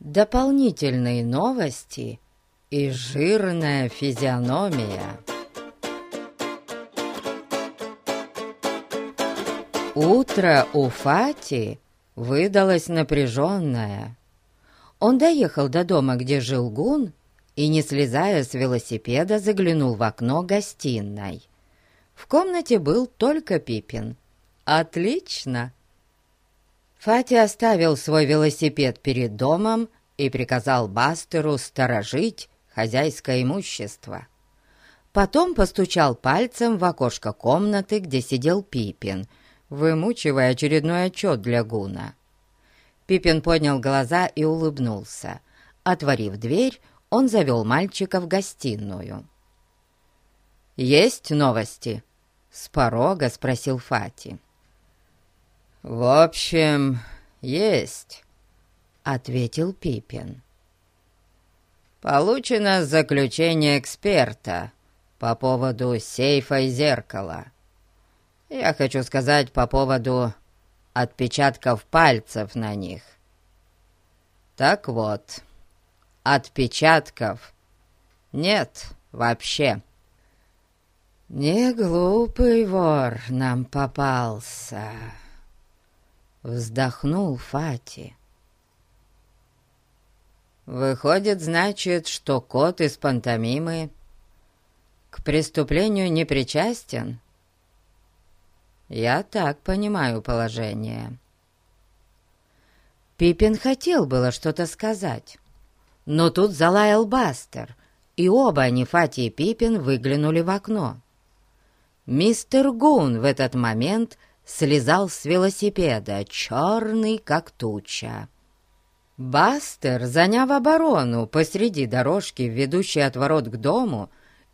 Дополнительные новости и жирная физиономия. Утро у Фати выдалось напряженное. Он доехал до дома, где жил Гун, и, не слезая с велосипеда, заглянул в окно гостиной. В комнате был только Пипин. «Отлично!» Фати оставил свой велосипед перед домом и приказал Бастеру сторожить хозяйское имущество. Потом постучал пальцем в окошко комнаты, где сидел Пипин, вымучивая очередной отчет для Гуна. Пипин поднял глаза и улыбнулся. Отворив дверь, он завел мальчика в гостиную. «Есть новости?» — с порога спросил Фати. «В общем, есть», — ответил Пипин. «Получено заключение эксперта по поводу сейфа и зеркала. Я хочу сказать по поводу отпечатков пальцев на них. Так вот, отпечатков нет вообще». «Не глупый вор нам попался», Вздохнул Фати. Выходит, значит, что кот из пантомимы к преступлению не причастен? Я так понимаю положение. Пипин хотел было что-то сказать, но тут залаял Бастер, и оба они, Фати и Пипин, выглянули в окно. Мистер Гун в этот момент — слезал с велосипеда, черный как туча. Бастер, заняв оборону посреди дорожки, ведущей от ворот к дому,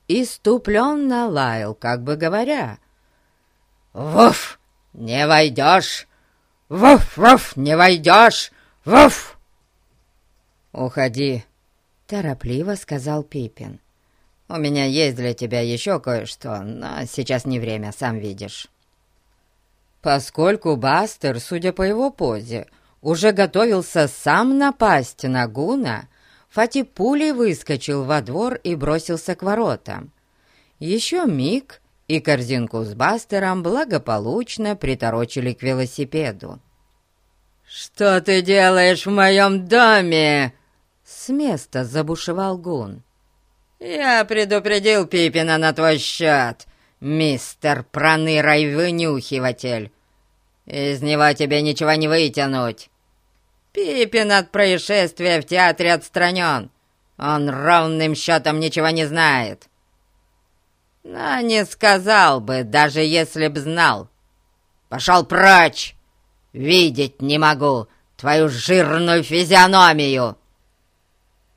иступленно лаял, как бы говоря. «Вуф! Не войдешь! Вуф-вуф! Не войдешь! Вуф!» «Уходи!» — торопливо сказал Пипин. «У меня есть для тебя еще кое-что, но сейчас не время, сам видишь». Поскольку Бастер, судя по его позе, уже готовился сам напасть на Гуна, Фати пулей выскочил во двор и бросился к воротам. Еще миг, и корзинку с Бастером благополучно приторочили к велосипеду. «Что ты делаешь в моем доме?» С места забушевал Гун. «Я предупредил Пипина на твой счет, мистер Проныра и Вынюхиватель. Из него тебе ничего не вытянуть. Пипин от происшествия в театре отстранен. Он ровным счетом ничего не знает. Но не сказал бы, даже если б знал. Пошел прочь! Видеть не могу твою жирную физиономию!»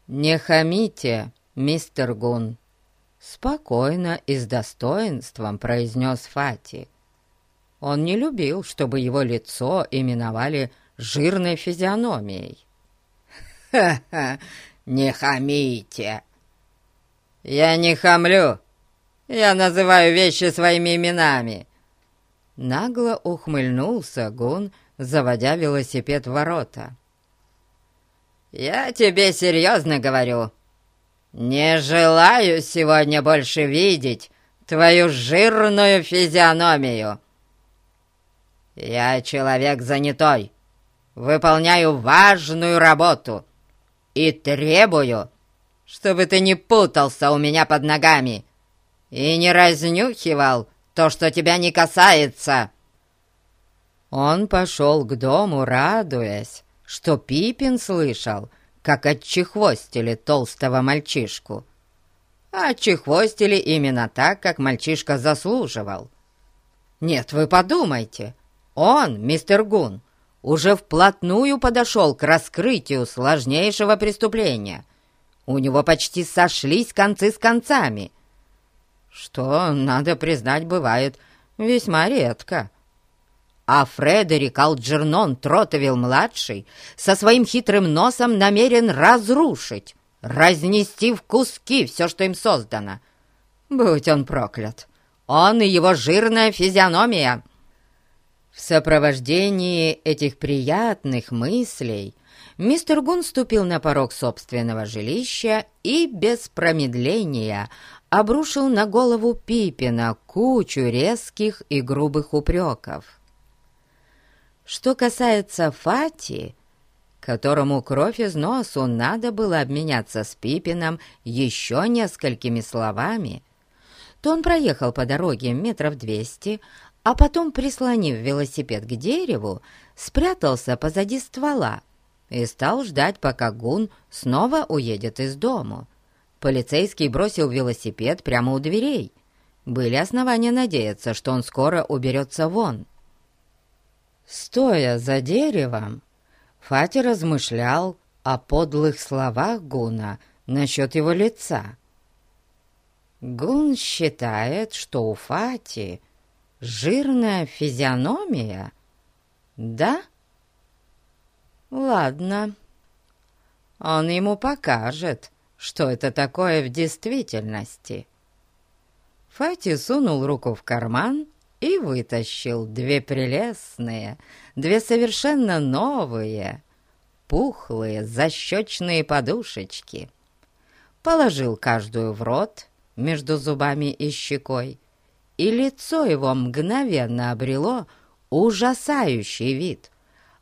«Не хамите, мистер Гун!» Спокойно и с достоинством произнес Фати. Он не любил, чтобы его лицо именовали жирной физиономией. «Ха-ха! Не хамите!» «Я не хамлю! Я называю вещи своими именами!» Нагло ухмыльнулся Гун, заводя велосипед в ворота. «Я тебе серьезно говорю. Не желаю сегодня больше видеть твою жирную физиономию!» «Я человек занятой, выполняю важную работу и требую, чтобы ты не путался у меня под ногами и не разнюхивал то, что тебя не касается». Он пошел к дому, радуясь, что Пипин слышал, как отчехвостили толстого мальчишку. А отчехвостили именно так, как мальчишка заслуживал. Нет, вы подумайте, он, мистер Гун, уже вплотную подошел к раскрытию сложнейшего преступления. У него почти сошлись концы с концами, что, надо признать, бывает весьма редко. А Фредерик Алджернон Тротовилл-младший со своим хитрым носом намерен разрушить, разнести в куски все, что им создано. Будь он проклят! Он и его жирная физиономия — в сопровождении этих приятных мыслей мистер Гун ступил на порог собственного жилища и без промедления обрушил на голову Пипина кучу резких и грубых упреков. Что касается Фати, которому кровь из носу надо было обменяться с Пипином еще несколькими словами, то он проехал по дороге метров двести, а потом, прислонив велосипед к дереву, спрятался позади ствола и стал ждать, пока Гун снова уедет из дому. Полицейский бросил велосипед прямо у дверей. Были основания надеяться, что он скоро уберется вон. Стоя за деревом, Фати размышлял о подлых словах Гуна насчет его лица. Гун считает, что у Фати жирная физиономия, да? Ладно, он ему покажет, что это такое в действительности. Фати сунул руку в карман и вытащил две прелестные, две совершенно новые, пухлые защечные подушечки. Положил каждую в рот между зубами и щекой, и лицо его мгновенно обрело ужасающий вид.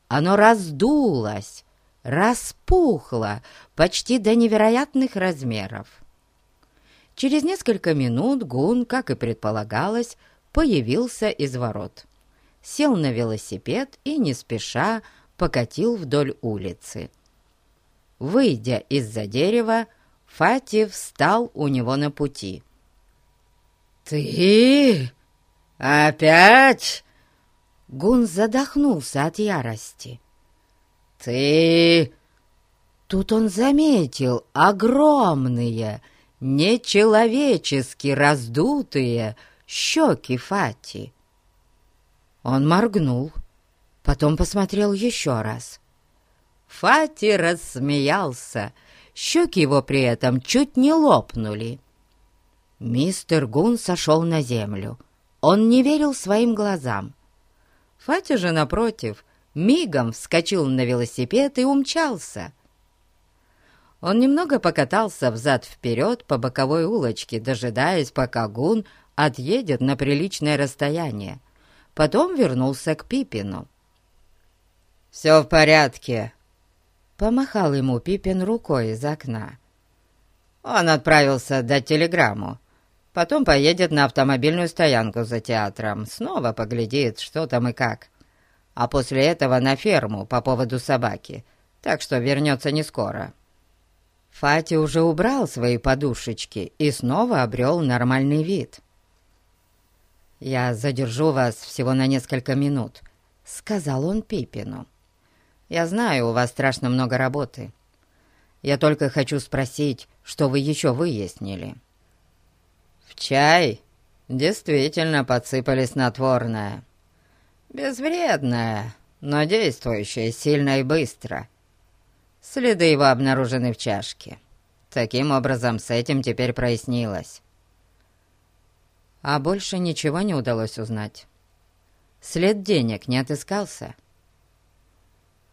Оно раздулось, распухло почти до невероятных размеров. Через несколько минут Гун, как и предполагалось, появился из ворот. Сел на велосипед и, не спеша, покатил вдоль улицы. Выйдя из-за дерева, Фати встал у него на пути. «Ты опять?» Гун задохнулся от ярости. «Ты...» Тут он заметил огромные, нечеловечески раздутые щеки Фати. Он моргнул, потом посмотрел еще раз. Фати рассмеялся, щеки его при этом чуть не лопнули. Мистер Гун сошел на землю. Он не верил своим глазам. Фати же, напротив, мигом вскочил на велосипед и умчался. Он немного покатался взад-вперед по боковой улочке, дожидаясь, пока Гун отъедет на приличное расстояние. Потом вернулся к Пипину. «Все в порядке», — помахал ему Пипин рукой из окна. «Он отправился дать телеграмму. Потом поедет на автомобильную стоянку за театром, снова поглядит, что там и как. А после этого на ферму по поводу собаки, так что вернется не скоро». Фати уже убрал свои подушечки и снова обрел нормальный вид. «Я задержу вас всего на несколько минут», — сказал он Пипину. «Я знаю, у вас страшно много работы. Я только хочу спросить, что вы еще выяснили». «В чай действительно подсыпали снотворное. Безвредное, но действующее сильно и быстро. Следы его обнаружены в чашке. Таким образом, с этим теперь прояснилось» а больше ничего не удалось узнать. След денег не отыскался.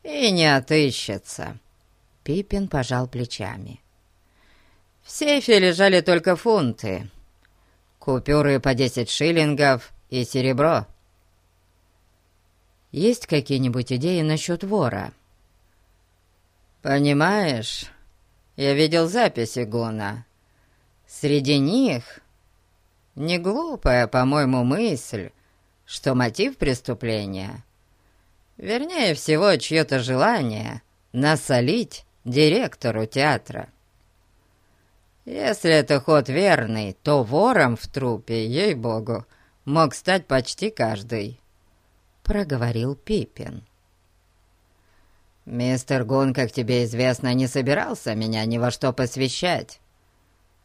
«И не отыщется», — Пипин пожал плечами. «В сейфе лежали только фунты, купюры по десять шиллингов и серебро». «Есть какие-нибудь идеи насчет вора?» «Понимаешь, я видел записи Гуна. Среди них не глупая, по-моему, мысль, что мотив преступления, вернее всего, чье-то желание насолить директору театра. Если это ход верный, то вором в трупе, ей-богу, мог стать почти каждый, — проговорил Пипин. «Мистер Гун, как тебе известно, не собирался меня ни во что посвящать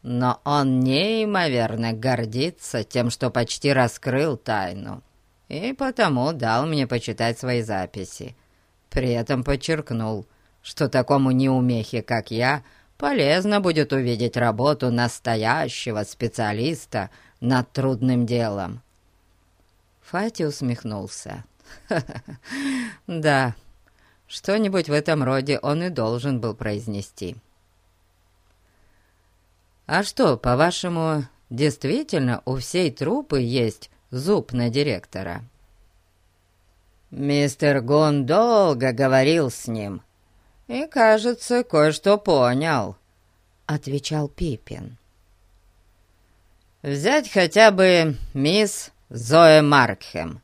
но он неимоверно гордится тем, что почти раскрыл тайну, и потому дал мне почитать свои записи. При этом подчеркнул, что такому неумехе, как я, полезно будет увидеть работу настоящего специалиста над трудным делом. Фати усмехнулся. «Да, Что-нибудь в этом роде он и должен был произнести. «А что, по-вашему, действительно у всей трупы есть зуб на директора?» «Мистер Гон долго говорил с ним и, кажется, кое-что понял», — отвечал Пипин. «Взять хотя бы мисс Зоя Маркхем.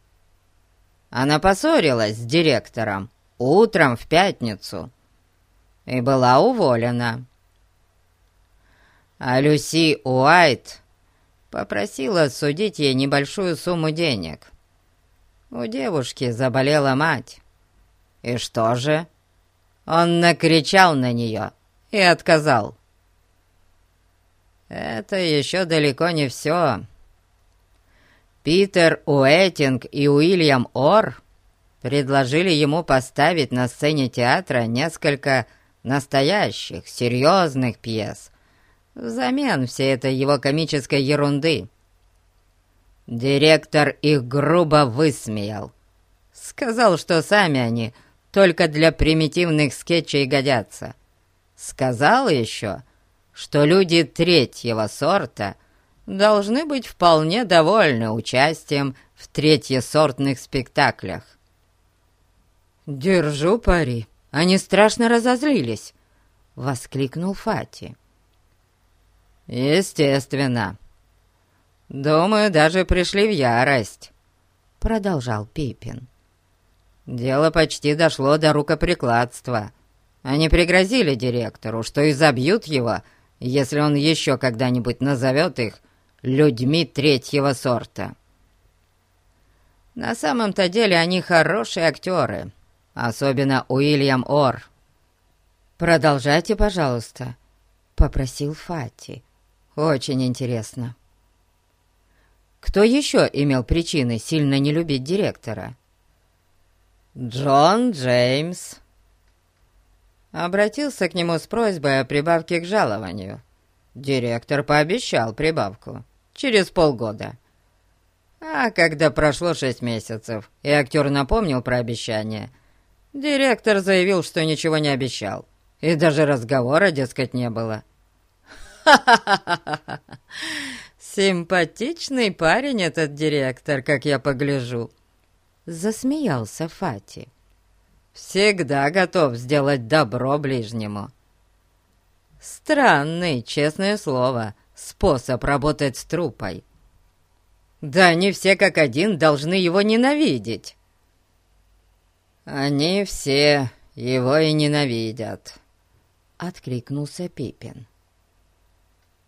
Она поссорилась с директором утром в пятницу и была уволена. А Люси Уайт попросила судить ей небольшую сумму денег. У девушки заболела мать. И что же? Он накричал на нее и отказал. Это еще далеко не все. Питер Уэтинг и Уильям Ор предложили ему поставить на сцене театра несколько настоящих, серьезных пьес взамен всей этой его комической ерунды. Директор их грубо высмеял. Сказал, что сами они только для примитивных скетчей годятся. Сказал еще, что люди третьего сорта должны быть вполне довольны участием в третьесортных спектаклях. «Держу пари, они страшно разозлились!» — воскликнул Фати. «Естественно. Думаю, даже пришли в ярость», — продолжал Пипин. «Дело почти дошло до рукоприкладства. Они пригрозили директору, что изобьют его, если он еще когда-нибудь назовет их людьми третьего сорта. На самом-то деле они хорошие актеры, особенно Уильям Ор. «Продолжайте, пожалуйста», — попросил Фати. Очень интересно. Кто еще имел причины сильно не любить директора? Джон Джеймс. Обратился к нему с просьбой о прибавке к жалованию. Директор пообещал прибавку через полгода. А когда прошло шесть месяцев, и актер напомнил про обещание, директор заявил, что ничего не обещал, и даже разговора, дескать, не было. — Симпатичный парень этот директор, как я погляжу!» Засмеялся Фати. «Всегда готов сделать добро ближнему». Странный, честное слово, способ работать с трупой. Да не все как один должны его ненавидеть. Они все его и ненавидят, — откликнулся Пипин.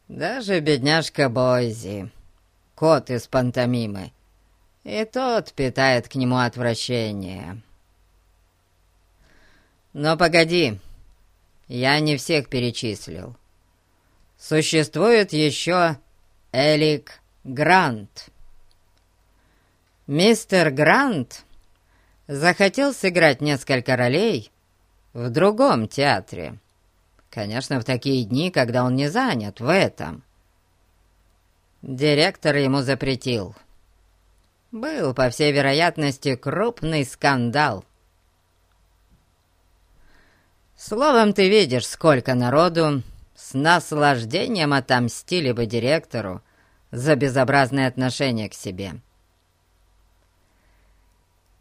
Даже бедняжка Бойзи, кот из пантомимы, и тот питает к нему отвращение. Но погоди, я не всех перечислил. Существует еще Элик Грант. Мистер Грант захотел сыграть несколько ролей в другом театре. Конечно, в такие дни, когда он не занят в этом. Директор ему запретил. Был, по всей вероятности, крупный скандал. Словом, ты видишь, сколько народу с наслаждением отомстили бы директору за безобразное отношение к себе.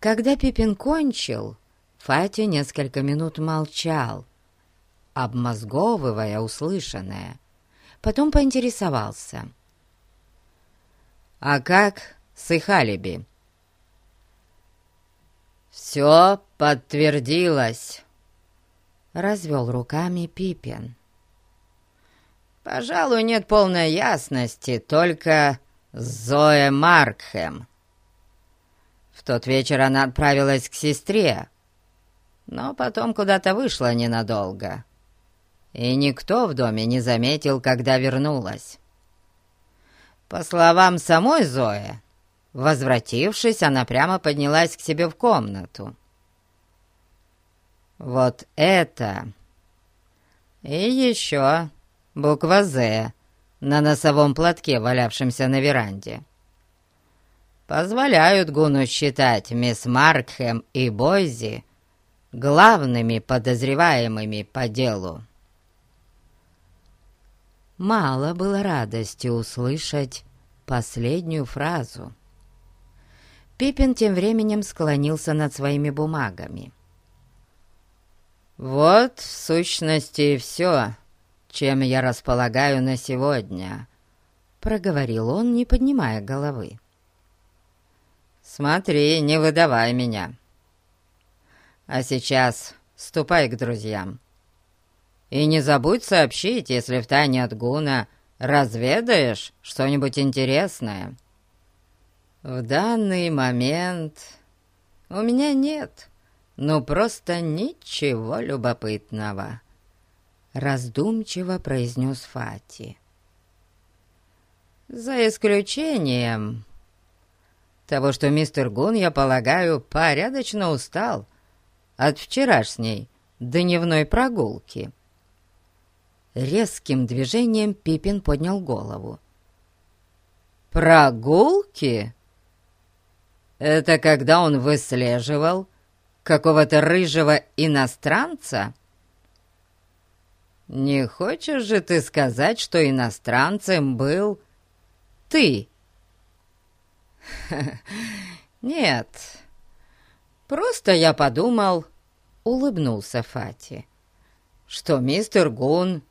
Когда Пипин кончил, Фати несколько минут молчал, обмозговывая услышанное. Потом поинтересовался. «А как с Ихалиби?» «Все подтвердилось», — развел руками Пипин. «Пожалуй, нет полной ясности, только Зоя Маркхэм. В тот вечер она отправилась к сестре, но потом куда-то вышла ненадолго и никто в доме не заметил, когда вернулась. По словам самой Зои, возвратившись, она прямо поднялась к себе в комнату. Вот это... И еще буква «З» на носовом платке, валявшемся на веранде. Позволяют Гуну считать мисс Маркхэм и Бойзи главными подозреваемыми по делу. Мало было радости услышать последнюю фразу. Пипин тем временем склонился над своими бумагами. «Вот, в сущности, все, чем я располагаю на сегодня», — проговорил он, не поднимая головы. «Смотри, не выдавай меня. А сейчас ступай к друзьям. И не забудь сообщить, если в тайне от Гуна разведаешь что-нибудь интересное. В данный момент у меня нет, ну просто ничего любопытного», — раздумчиво произнес Фати. «За исключением того, что мистер Гун, я полагаю, порядочно устал от вчерашней дневной прогулки». Резким движением Пипин поднял голову. «Прогулки? Это когда он выслеживал какого-то рыжего иностранца?» «Не хочешь же ты сказать, что иностранцем был ты?» «Нет, просто я подумал...» — улыбнулся Фати. «Что мистер Гун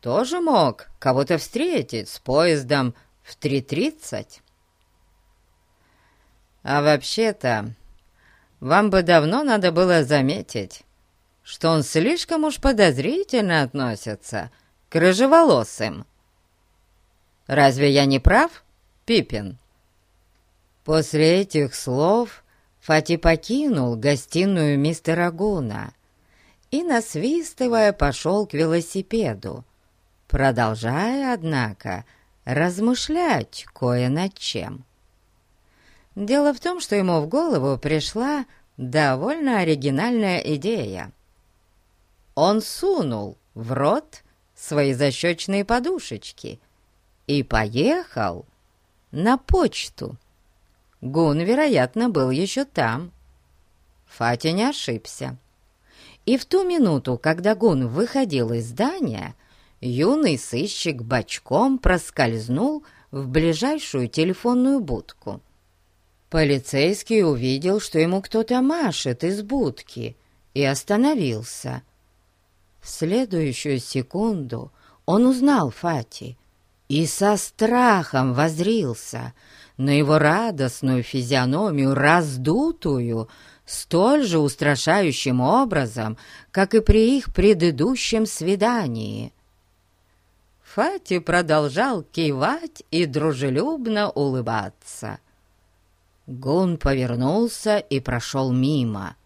тоже мог кого-то встретить с поездом в 3.30. А вообще-то, вам бы давно надо было заметить, что он слишком уж подозрительно относится к рыжеволосым. Разве я не прав, Пипин? После этих слов Фати покинул гостиную мистера Гуна и, насвистывая, пошел к велосипеду, продолжая, однако, размышлять кое над чем. Дело в том, что ему в голову пришла довольно оригинальная идея. Он сунул в рот свои защечные подушечки и поехал на почту. Гун, вероятно, был еще там. Фатя не ошибся. И в ту минуту, когда Гун выходил из здания, юный сыщик бочком проскользнул в ближайшую телефонную будку. Полицейский увидел, что ему кто-то машет из будки, и остановился. В следующую секунду он узнал Фати и со страхом возрился на его радостную физиономию, раздутую, столь же устрашающим образом, как и при их предыдущем свидании. Фати продолжал кивать и дружелюбно улыбаться. Гун повернулся и прошел мимо,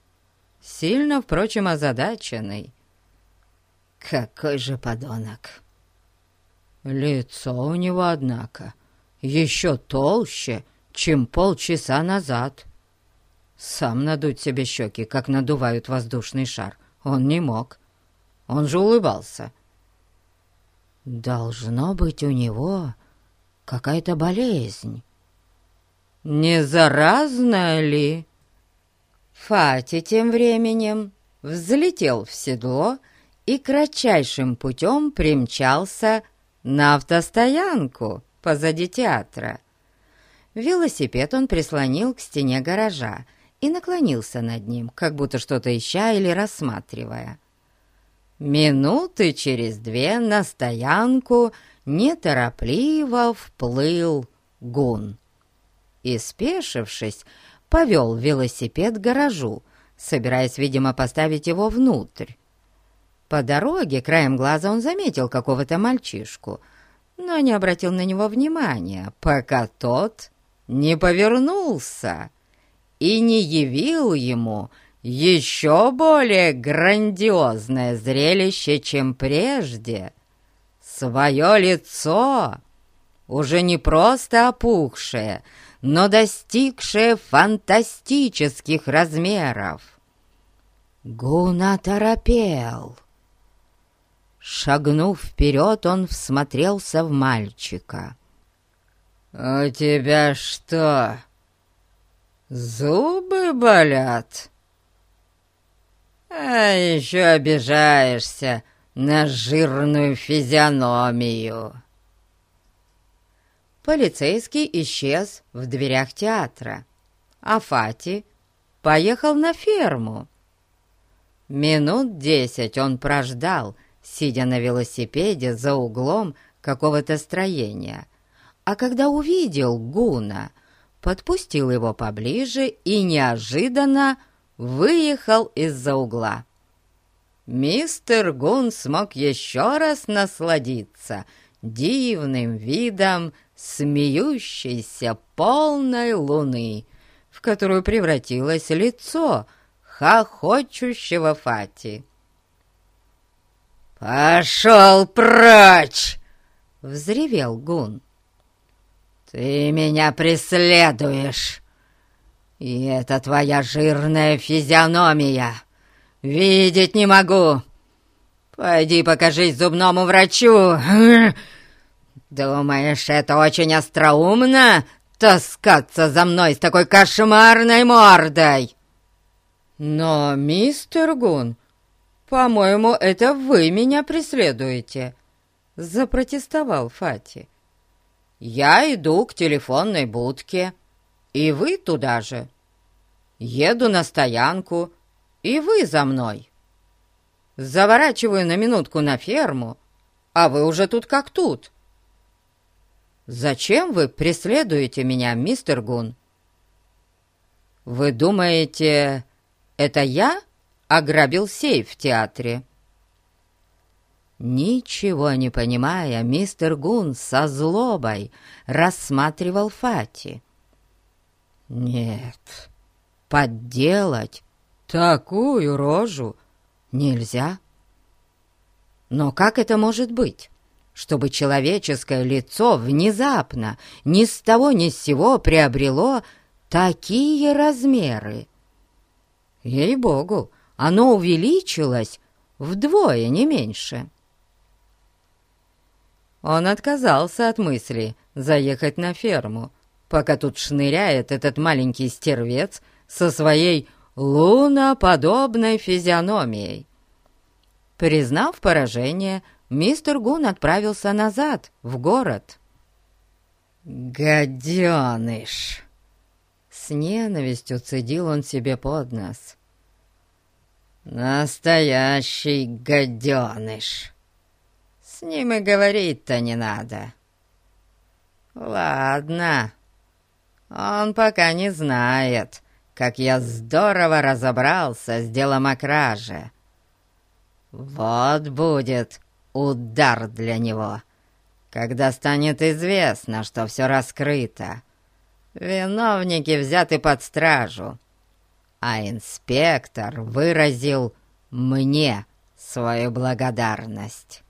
сильно, впрочем, озадаченный. Какой же подонок! Лицо у него, однако, еще толще, чем полчаса назад. Сам надуть себе щеки, как надувают воздушный шар, он не мог. Он же улыбался — Должно быть у него какая-то болезнь. Не заразная ли? Фати тем временем взлетел в седло и кратчайшим путем примчался на автостоянку позади театра. Велосипед он прислонил к стене гаража и наклонился над ним, как будто что-то ища или рассматривая. Минуты через две на стоянку неторопливо вплыл гун. И, спешившись, повел велосипед к гаражу, собираясь, видимо, поставить его внутрь. По дороге краем глаза он заметил какого-то мальчишку, но не обратил на него внимания, пока тот не повернулся и не явил ему еще более грандиозное зрелище, чем прежде. Свое лицо, уже не просто опухшее, но достигшее фантастических размеров. Гуна торопел. Шагнув вперед, он всмотрелся в мальчика. «У тебя что, зубы болят?» А еще обижаешься на жирную физиономию. Полицейский исчез в дверях театра, а Фати поехал на ферму. Минут десять он прождал, сидя на велосипеде за углом какого-то строения, а когда увидел Гуна, подпустил его поближе и неожиданно выехал из-за угла. Мистер Гун смог еще раз насладиться дивным видом смеющейся полной луны, в которую превратилось лицо хохочущего Фати. «Пошел прочь!» — взревел Гун. «Ты меня преследуешь, и это твоя жирная физиономия. Видеть не могу. Пойди покажись зубному врачу. Думаешь, это очень остроумно таскаться за мной с такой кошмарной мордой?» «Но, мистер Гун, по-моему, это вы меня преследуете», — запротестовал Фати. «Я иду к телефонной будке, и вы туда же. Еду на стоянку, и вы за мной. Заворачиваю на минутку на ферму, а вы уже тут как тут. Зачем вы преследуете меня, мистер Гун? Вы думаете, это я ограбил сейф в театре?» Ничего не понимая, мистер Гун со злобой рассматривал Фати. «Нет, подделать такую рожу нельзя. Но как это может быть, чтобы человеческое лицо внезапно ни с того ни с сего приобрело такие размеры? Ей-богу, оно увеличилось вдвое, не меньше». Он отказался от мысли заехать на ферму, пока тут шныряет этот маленький стервец со своей луноподобной физиономией. Признав поражение, мистер Гун отправился назад, в город. «Гаденыш!» С ненавистью цедил он себе под нос. «Настоящий гаденыш!» С ним и говорить-то не надо. Ладно, он пока не знает, как я здорово разобрался с делом о краже. Вот будет удар для него, когда станет известно, что все раскрыто. Виновники взяты под стражу, а инспектор выразил мне свою благодарность.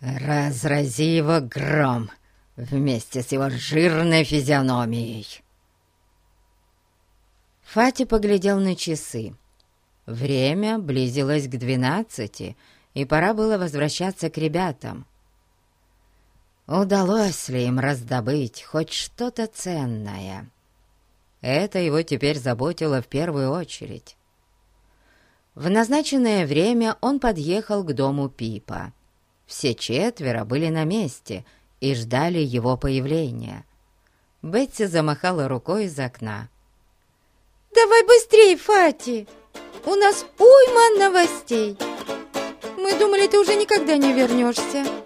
Разрази его гром вместе с его жирной физиономией. Фати поглядел на часы. Время близилось к двенадцати, и пора было возвращаться к ребятам. Удалось ли им раздобыть хоть что-то ценное? Это его теперь заботило в первую очередь. В назначенное время он подъехал к дому Пипа. Все четверо были на месте и ждали его появления. Бетси замахала рукой из окна. «Давай быстрей, Фати! У нас уйма новостей! Мы думали, ты уже никогда не вернешься!»